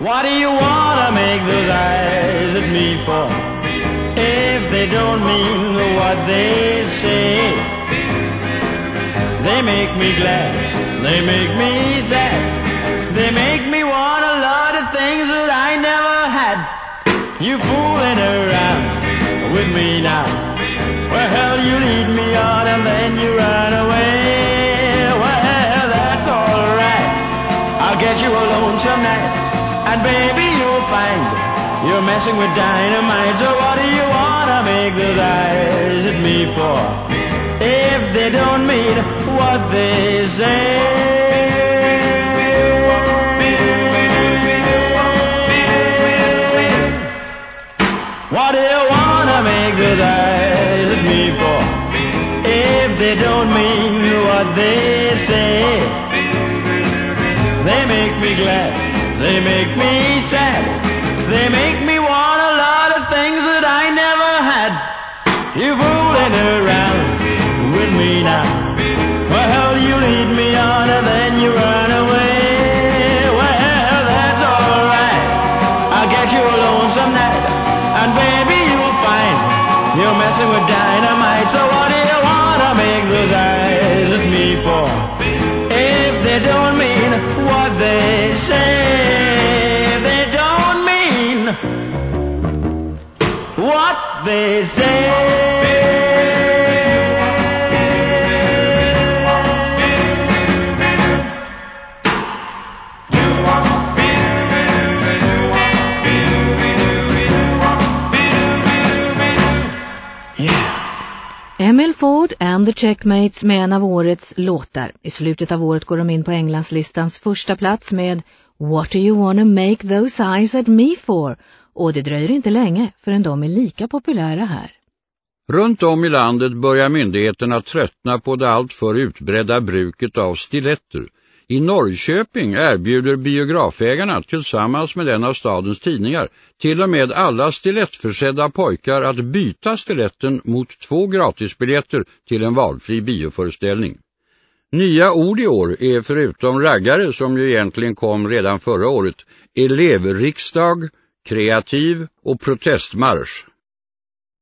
What do you wanna make those eyes at me for? If they don't mean what they say, they make me glad, they make me sad, they make me want a lot of things that I never had. You fooling around with me now. Well, you lead me on and then you run away. Well, that's alright. I'll get you alone tonight. And baby, you'll find you're messing with dynamite. So what do you wanna make those eyes at me for? If they don't mean what they say. What do you wanna make those eyes at me for? If they don't mean what they say. They make me glad, they make me sad, they make what they say. Emile Ford and the Checkmates med en av årets låtar. I slutet av året går de in på Englandslistans första plats med What do you wanna make those eyes at me for? Och det dröjer inte länge förrän de är lika populära här. Runt om i landet börjar myndigheterna tröttna på det alltför utbredda bruket av stiletter. I Norrköping erbjuder biografägarna tillsammans med en av stadens tidningar till och med alla stilettförsedda pojkar att byta stiletten mot två gratisbiljetter till en valfri bioföreställning. Nya ord i år är förutom raggare som ju egentligen kom redan förra året, elevriksdag, kreativ och protestmarsch.